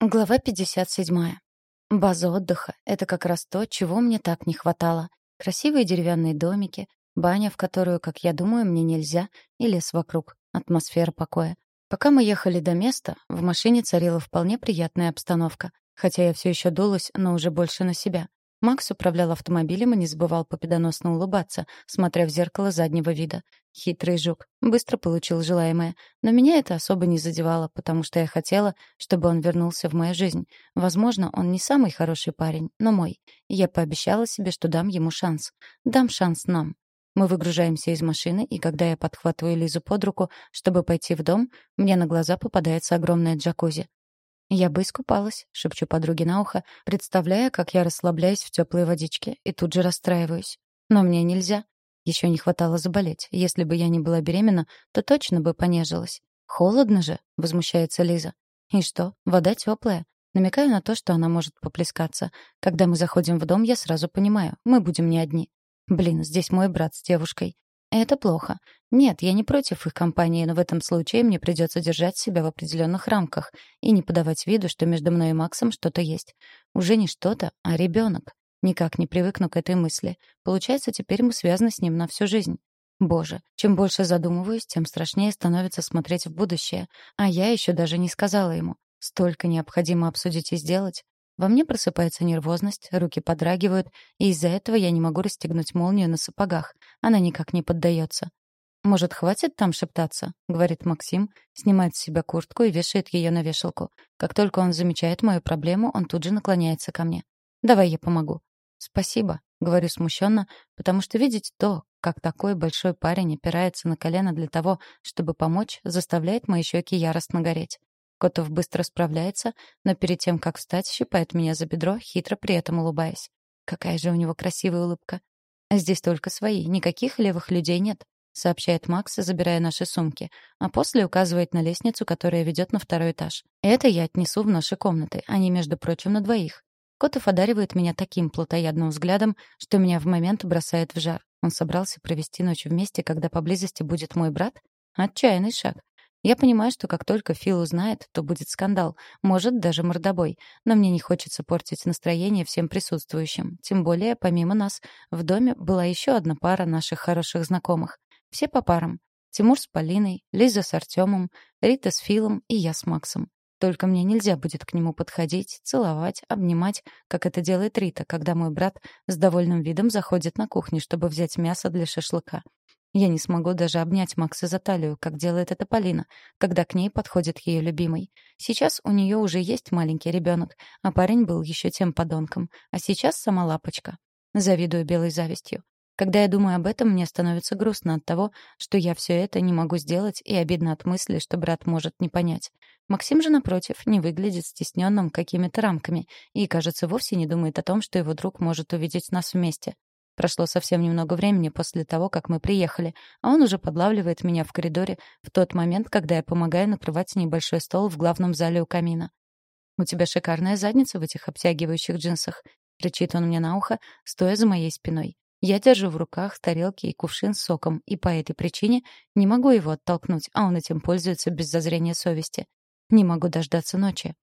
Глава 57. База отдыха — это как раз то, чего мне так не хватало. Красивые деревянные домики, баня, в которую, как я думаю, мне нельзя, и лес вокруг, атмосфера покоя. Пока мы ехали до места, в машине царила вполне приятная обстановка, хотя я все еще дулась, но уже больше на себя. Макс управлял автомобилем и не забывал победоносно улыбаться, смотря в зеркало заднего вида. Хитрый жук. Быстро получил желаемое. Но меня это особо не задевало, потому что я хотела, чтобы он вернулся в мою жизнь. Возможно, он не самый хороший парень, но мой. Я пообещала себе, что дам ему шанс. Дам шанс нам. Мы выгружаемся из машины, и когда я подхватываю Лизу под руку, чтобы пойти в дом, мне на глаза попадается огромная джакузи. «Я бы искупалась», — шепчу подруге на ухо, представляя, как я расслабляюсь в теплой водичке, и тут же расстраиваюсь. Но мне нельзя. Еще не хватало заболеть. Если бы я не была беременна, то точно бы понежилась. «Холодно же», — возмущается Лиза. «И что? Вода теплая. Намекаю на то, что она может поплескаться. Когда мы заходим в дом, я сразу понимаю, мы будем не одни. Блин, здесь мой брат с девушкой. Это плохо. Нет, я не против их компании, но в этом случае мне придется держать себя в определенных рамках и не подавать виду, что между мной и Максом что-то есть. Уже не что-то, а ребенок. Никак не привыкну к этой мысли. Получается, теперь мы связаны с ним на всю жизнь. Боже, чем больше задумываюсь, тем страшнее становится смотреть в будущее. А я еще даже не сказала ему. Столько необходимо обсудить и сделать. Во мне просыпается нервозность, руки подрагивают, и из-за этого я не могу расстегнуть молнию на сапогах. Она никак не поддается. «Может, хватит там шептаться?» — говорит Максим, снимает с себя куртку и вешает ее на вешалку. Как только он замечает мою проблему, он тут же наклоняется ко мне. «Давай я помогу». «Спасибо», — говорю смущенно, потому что видеть то, как такой большой парень опирается на колено для того, чтобы помочь, заставляет мои щеки яростно гореть. Котов быстро справляется, но перед тем, как встать, щипает меня за бедро, хитро при этом улыбаясь. Какая же у него красивая улыбка. «Здесь только свои, никаких левых людей нет», — сообщает Макс, забирая наши сумки, а после указывает на лестницу, которая ведет на второй этаж. «Это я отнесу в наши комнаты, они, между прочим, на двоих». Котов одаривает меня таким плотоядным взглядом, что меня в момент бросает в жар. Он собрался провести ночь вместе, когда поблизости будет мой брат? Отчаянный шаг. Я понимаю, что как только Фил узнает, то будет скандал, может, даже мордобой. Но мне не хочется портить настроение всем присутствующим. Тем более, помимо нас, в доме была еще одна пара наших хороших знакомых. Все по парам. Тимур с Полиной, Лиза с Артемом, Рита с Филом и я с Максом. Только мне нельзя будет к нему подходить, целовать, обнимать, как это делает Рита, когда мой брат с довольным видом заходит на кухню, чтобы взять мясо для шашлыка. Я не смогу даже обнять Макса за талию, как делает это Полина, когда к ней подходит ее любимый. Сейчас у нее уже есть маленький ребенок, а парень был еще тем подонком, а сейчас сама лапочка. Завидую белой завистью. Когда я думаю об этом, мне становится грустно от того, что я все это не могу сделать, и обидно от мысли, что брат может не понять. Максим же, напротив, не выглядит стесненным какими-то рамками и, кажется, вовсе не думает о том, что его друг может увидеть нас вместе. Прошло совсем немного времени после того, как мы приехали, а он уже подлавливает меня в коридоре в тот момент, когда я помогаю накрывать небольшой стол в главном зале у камина. «У тебя шикарная задница в этих обтягивающих джинсах», — кричит он мне на ухо, стоя за моей спиной. Я держу в руках тарелки и кувшин с соком, и по этой причине не могу его оттолкнуть, а он этим пользуется без зазрения совести. Не могу дождаться ночи.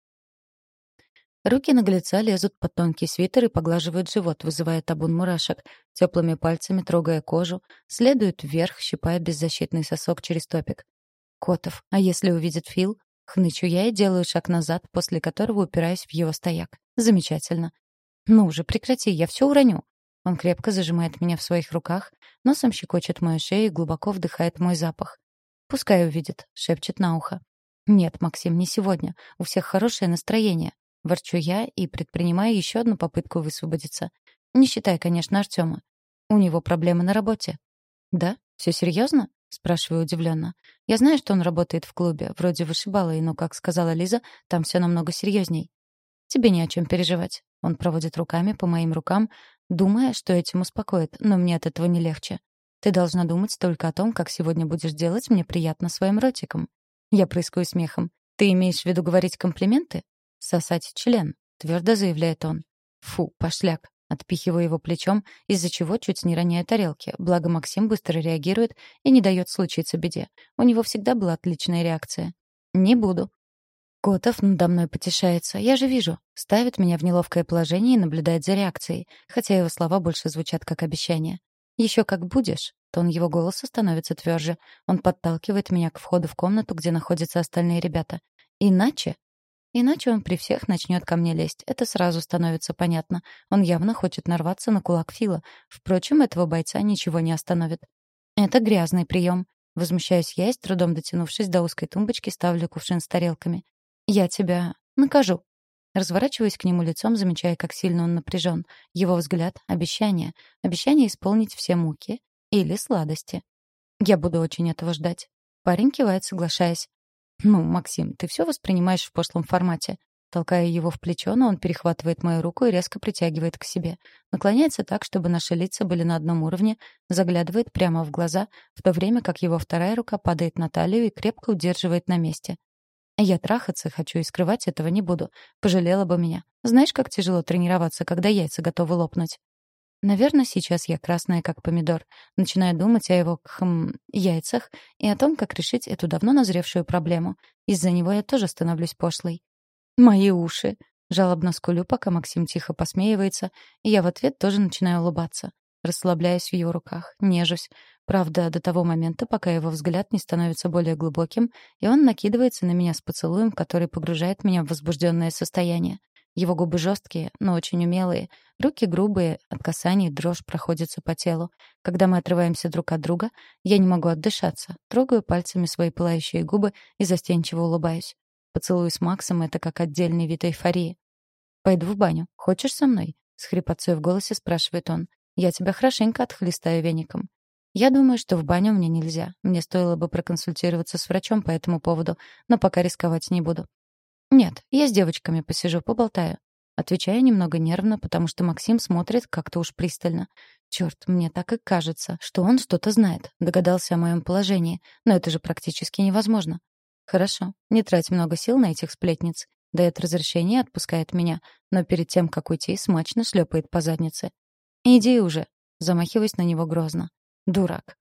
Руки наглеца лезут под тонкий свитер и поглаживают живот, вызывая табун мурашек, теплыми пальцами трогая кожу, следуют вверх, щипая беззащитный сосок через топик. Котов, а если увидит Фил? Хнычу я и делаю шаг назад, после которого упираюсь в его стояк. Замечательно. Ну уже прекрати, я все уроню. Он крепко зажимает меня в своих руках, носом щекочет мою шею и глубоко вдыхает мой запах. «Пускай увидит», — шепчет на ухо. «Нет, Максим, не сегодня. У всех хорошее настроение. Ворчу я и предпринимаю еще одну попытку высвободиться. Не считай, конечно, Артема. У него проблемы на работе. Да? Все серьезно? Спрашиваю удивленно. Я знаю, что он работает в клубе, вроде вышибалы, но, как сказала Лиза, там все намного серьезней. Тебе не о чем переживать. Он проводит руками по моим рукам, думая, что этим успокоит, но мне от этого не легче. Ты должна думать только о том, как сегодня будешь делать мне приятно своим ротиком. Я прыскаю смехом. Ты имеешь в виду говорить комплименты? сосать член», — твердо заявляет он. «Фу, пошляк». Отпихиваю его плечом, из-за чего чуть не роняю тарелки. Благо Максим быстро реагирует и не дает случиться беде. У него всегда была отличная реакция. «Не буду». Котов надо мной потешается, я же вижу. Ставит меня в неловкое положение и наблюдает за реакцией, хотя его слова больше звучат как обещание. Еще как будешь. Тон его голоса становится тверже. Он подталкивает меня к входу в комнату, где находятся остальные ребята. Иначе Иначе он при всех начнет ко мне лезть. Это сразу становится понятно. Он явно хочет нарваться на кулак Фила. Впрочем, этого бойца ничего не остановит. Это грязный прием. Возмущаюсь я и с трудом дотянувшись до узкой тумбочки, ставлю кувшин с тарелками. «Я тебя накажу». Разворачиваюсь к нему лицом, замечая, как сильно он напряжен. Его взгляд — обещание. Обещание исполнить все муки или сладости. Я буду очень этого ждать. Парень кивает, соглашаясь. «Ну, Максим, ты все воспринимаешь в пошлом формате». Толкая его в плечо, но он перехватывает мою руку и резко притягивает к себе. Наклоняется так, чтобы наши лица были на одном уровне, заглядывает прямо в глаза, в то время как его вторая рука падает на талию и крепко удерживает на месте. Я трахаться хочу и скрывать этого не буду. Пожалела бы меня. Знаешь, как тяжело тренироваться, когда яйца готовы лопнуть? Наверное, сейчас я красная, как помидор. Начинаю думать о его, хм, яйцах и о том, как решить эту давно назревшую проблему. Из-за него я тоже становлюсь пошлой. Мои уши. Жалобно скулю, пока Максим тихо посмеивается, и я в ответ тоже начинаю улыбаться. Расслабляюсь в его руках, нежусь. Правда, до того момента, пока его взгляд не становится более глубоким, и он накидывается на меня с поцелуем, который погружает меня в возбужденное состояние. Его губы жесткие, но очень умелые. Руки грубые, от касаний дрожь проходится по телу. Когда мы отрываемся друг от друга, я не могу отдышаться. Трогаю пальцами свои пылающие губы и застенчиво улыбаюсь. Поцелуй с Максом — это как отдельный вид эйфории. «Пойду в баню. Хочешь со мной?» — с хрипотцой в голосе спрашивает он. «Я тебя хорошенько отхлестаю веником». Я думаю, что в баню мне нельзя. Мне стоило бы проконсультироваться с врачом по этому поводу, но пока рисковать не буду. «Нет, я с девочками посижу, поболтаю». Отвечаю немного нервно, потому что Максим смотрит как-то уж пристально. Черт, мне так и кажется, что он что-то знает, догадался о моем положении, но это же практически невозможно. Хорошо, не трать много сил на этих сплетниц. Дает разрешение отпускает меня, но перед тем, как уйти, смачно шлепает по заднице. «Иди уже», замахиваясь на него грозно. «Дурак».